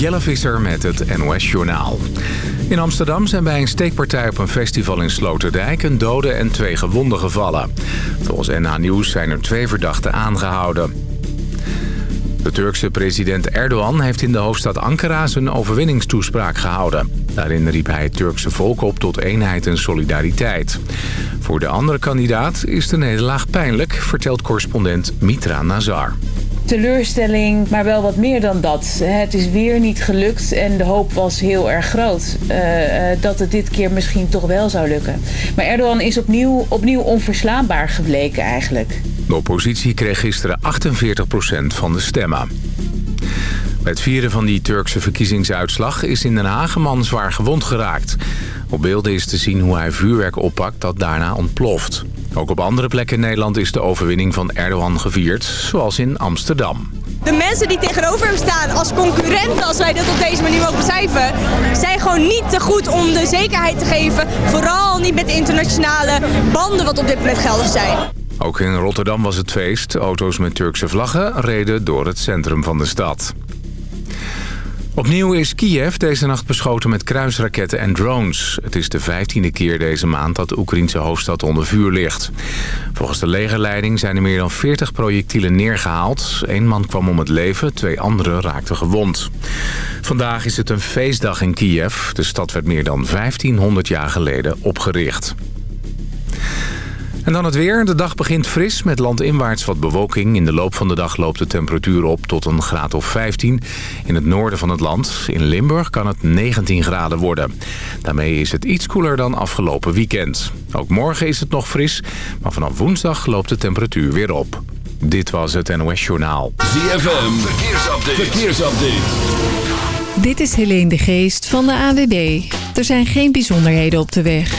Jelle Visser met het NOS-journaal. In Amsterdam zijn bij een steekpartij op een festival in Sloterdijk... een dode en twee gewonden gevallen. Volgens NH Nieuws zijn er twee verdachten aangehouden. De Turkse president Erdogan heeft in de hoofdstad Ankara zijn overwinningstoespraak gehouden. Daarin riep hij het Turkse volk op tot eenheid en solidariteit. Voor de andere kandidaat is de nederlaag pijnlijk, vertelt correspondent Mitra Nazar teleurstelling, maar wel wat meer dan dat. Het is weer niet gelukt en de hoop was heel erg groot uh, dat het dit keer misschien toch wel zou lukken. Maar Erdogan is opnieuw, opnieuw onverslaanbaar gebleken eigenlijk. De oppositie kreeg gisteren 48% van de stemmen. Bij het vieren van die Turkse verkiezingsuitslag is in Den Haag een man zwaar gewond geraakt. Op beelden is te zien hoe hij vuurwerk oppakt dat daarna ontploft. Ook op andere plekken in Nederland is de overwinning van Erdogan gevierd, zoals in Amsterdam. De mensen die tegenover hem staan als concurrenten, als wij dat op deze manier mogen beschrijven, zijn gewoon niet te goed om de zekerheid te geven. Vooral niet met de internationale banden wat op dit moment geldig zijn. Ook in Rotterdam was het feest. Auto's met Turkse vlaggen reden door het centrum van de stad. Opnieuw is Kiev deze nacht beschoten met kruisraketten en drones. Het is de vijftiende keer deze maand dat de Oekraïnse hoofdstad onder vuur ligt. Volgens de legerleiding zijn er meer dan 40 projectielen neergehaald. Eén man kwam om het leven, twee anderen raakten gewond. Vandaag is het een feestdag in Kiev. De stad werd meer dan 1500 jaar geleden opgericht. En dan het weer. De dag begint fris met landinwaarts wat bewolking. In de loop van de dag loopt de temperatuur op tot een graad of 15. In het noorden van het land, in Limburg, kan het 19 graden worden. Daarmee is het iets koeler dan afgelopen weekend. Ook morgen is het nog fris, maar vanaf woensdag loopt de temperatuur weer op. Dit was het NOS Journaal. ZFM, verkeersupdate. verkeersupdate. Dit is Helene de Geest van de AWB. Er zijn geen bijzonderheden op de weg.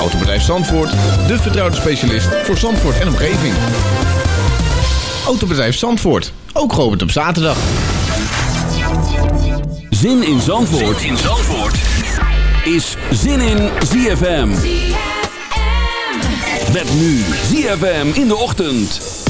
Autobedrijf Zandvoort, de vertrouwde specialist voor Zandvoort en omgeving. Autobedrijf Zandvoort, ook geopend op zaterdag. Zin in Zandvoort, zin in Zandvoort. is Zin in ZFM. ZFM. Met nu ZFM in de ochtend.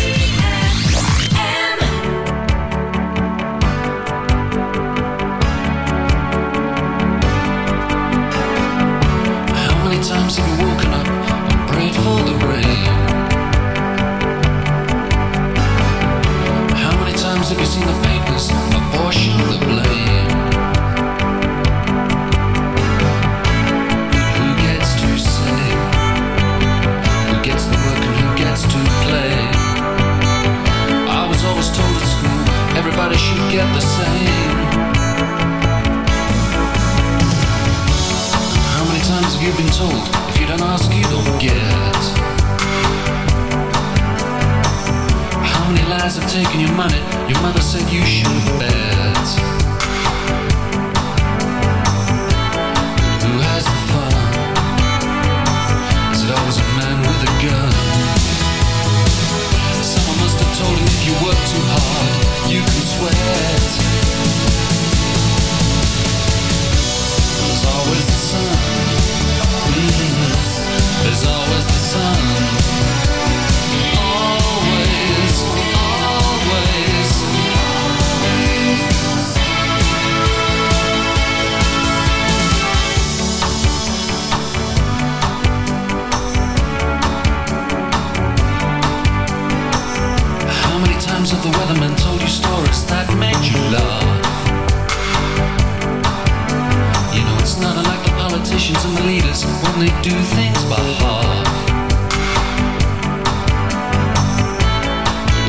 do things by half.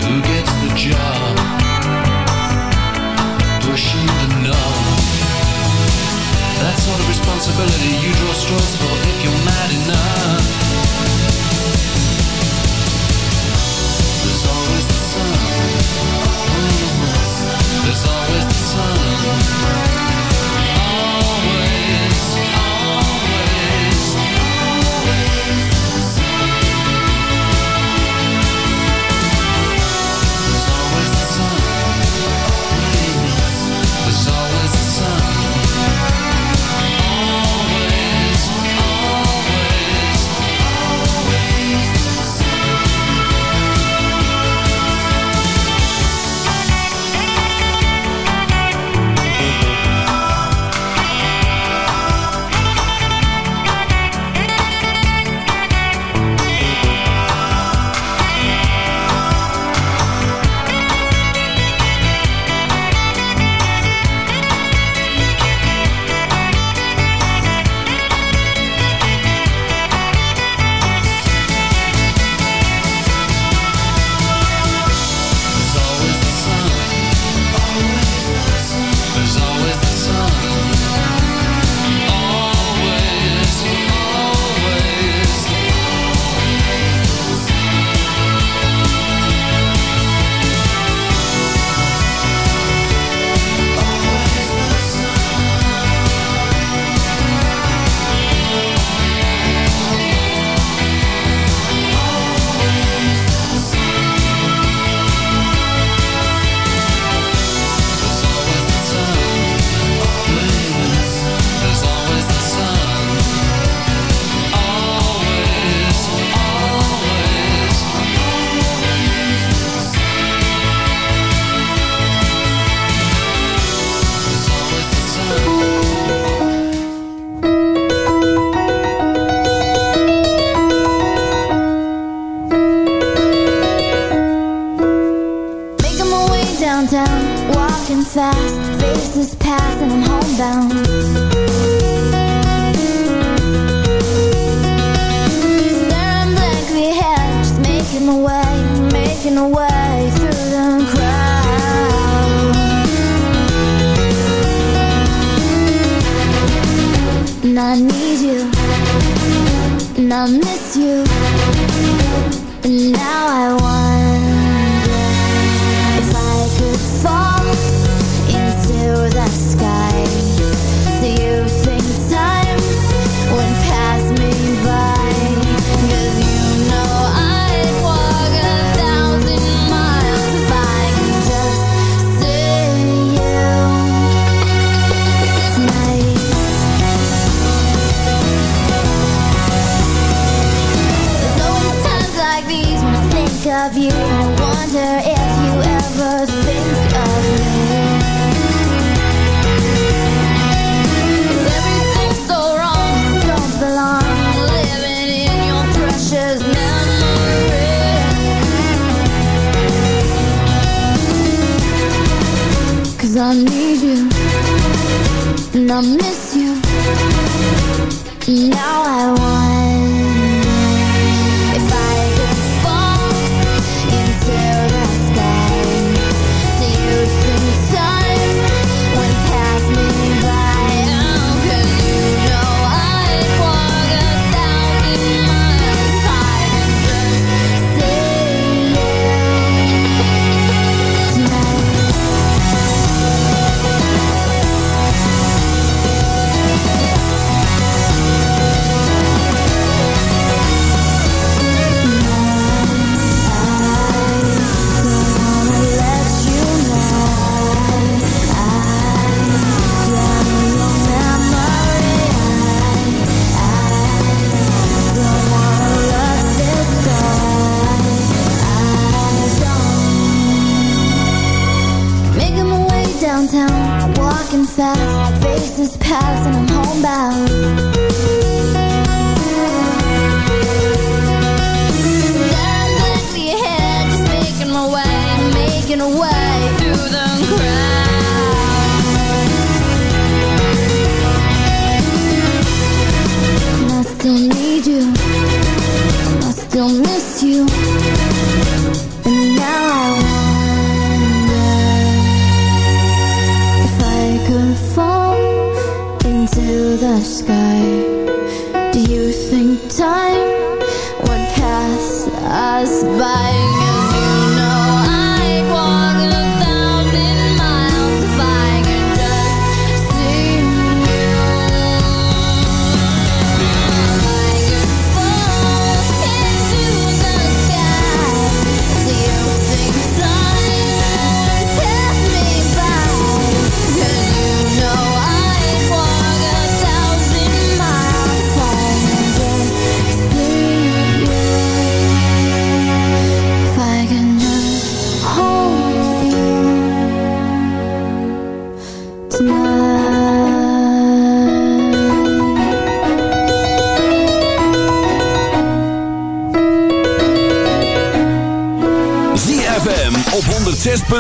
Who gets the job? Pushing the knob. That sort of responsibility you draw straws for if you're mad enough.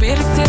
Dus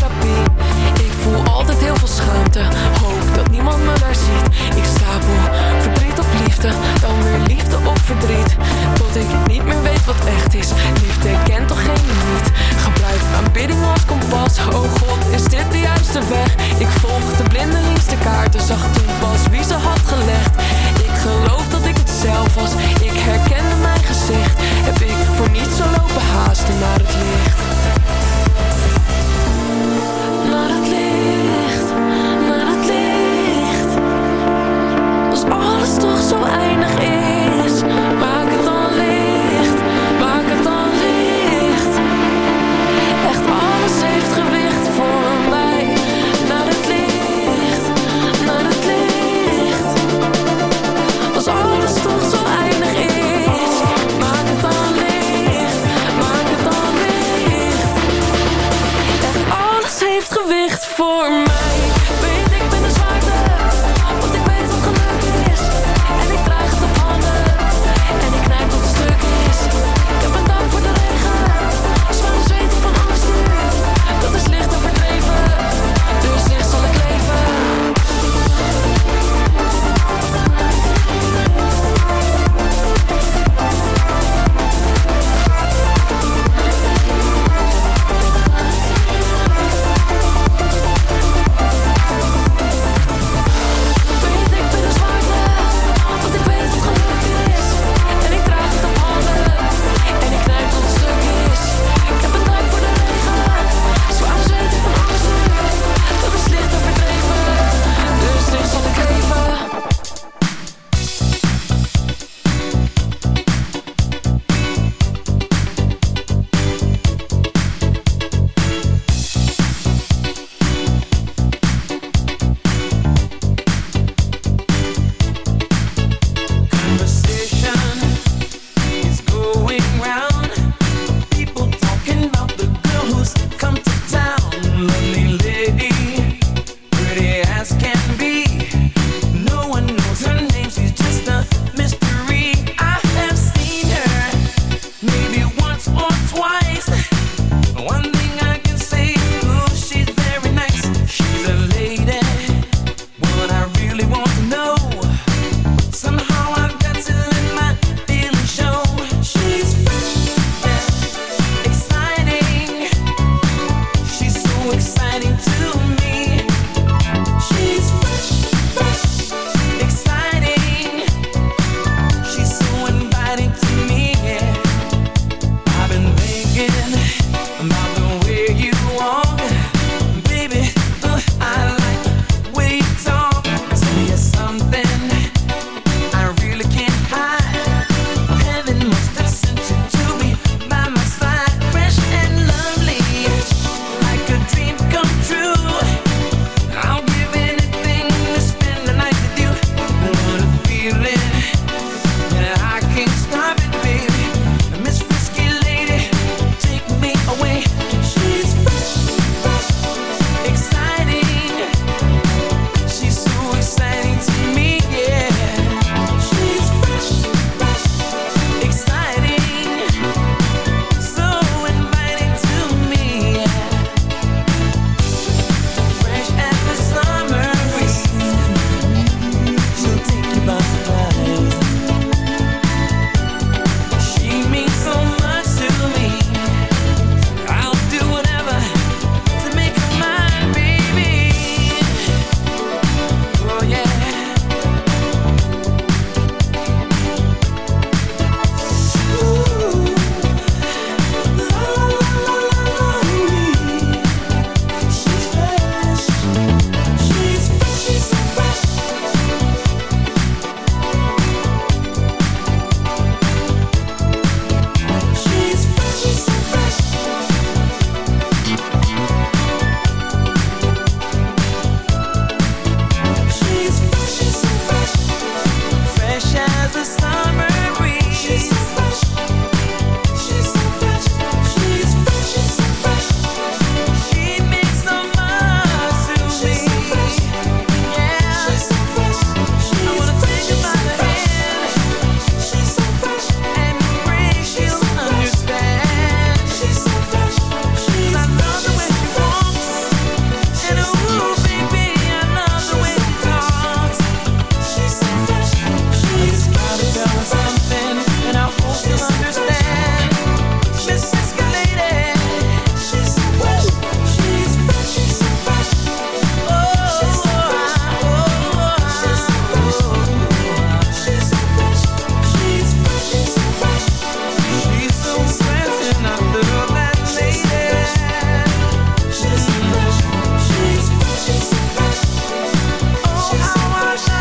I wash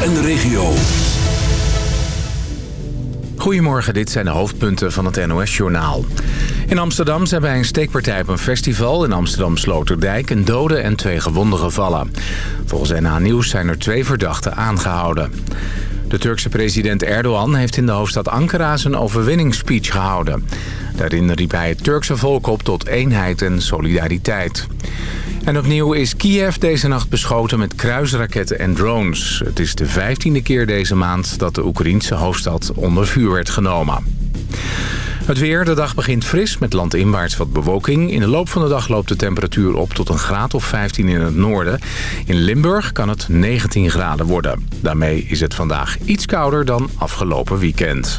En de regio. Goedemorgen, dit zijn de hoofdpunten van het NOS-journaal. In Amsterdam zijn bij een steekpartij op een festival in Amsterdam-Sloterdijk... een dode en twee gewonden gevallen. Volgens NA Nieuws zijn er twee verdachten aangehouden. De Turkse president Erdogan heeft in de hoofdstad Ankara zijn overwinningsspeech gehouden. Daarin riep hij het Turkse volk op tot eenheid en solidariteit. En opnieuw is Kiev deze nacht beschoten met kruisraketten en drones. Het is de vijftiende keer deze maand dat de Oekraïense hoofdstad onder vuur werd genomen. Het weer, de dag begint fris met landinwaarts wat bewolking. In de loop van de dag loopt de temperatuur op tot een graad of 15 in het noorden. In Limburg kan het 19 graden worden. Daarmee is het vandaag iets kouder dan afgelopen weekend.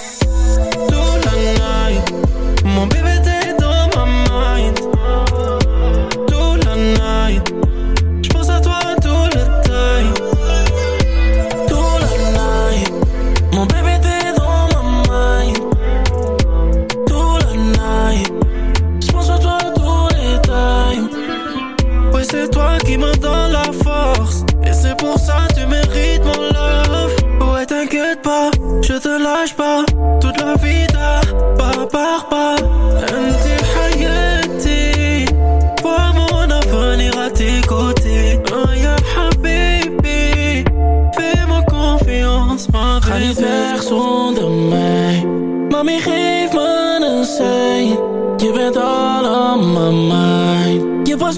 my mind. You was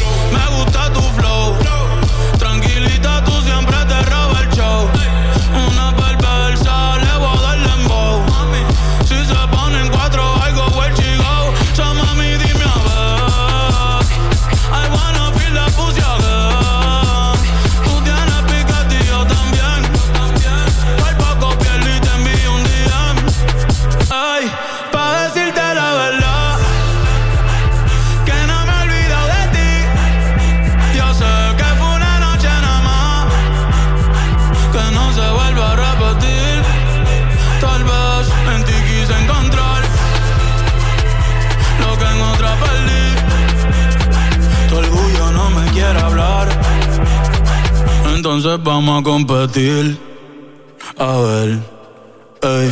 entonces vamos a competir. A ver, ey.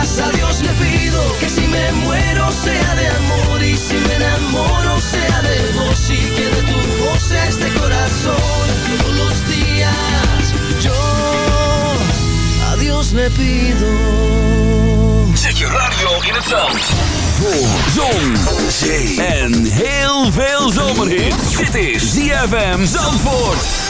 Días a Dios le pido que si me muero sea de amor y si me enamoro sea de vos y que de tu voz este corazón. Todos los días yo a Dios le pido. Zet je radio in het zand. Voor zon, zee en heel veel zomerhit. Dit is ZFM Zandvoort.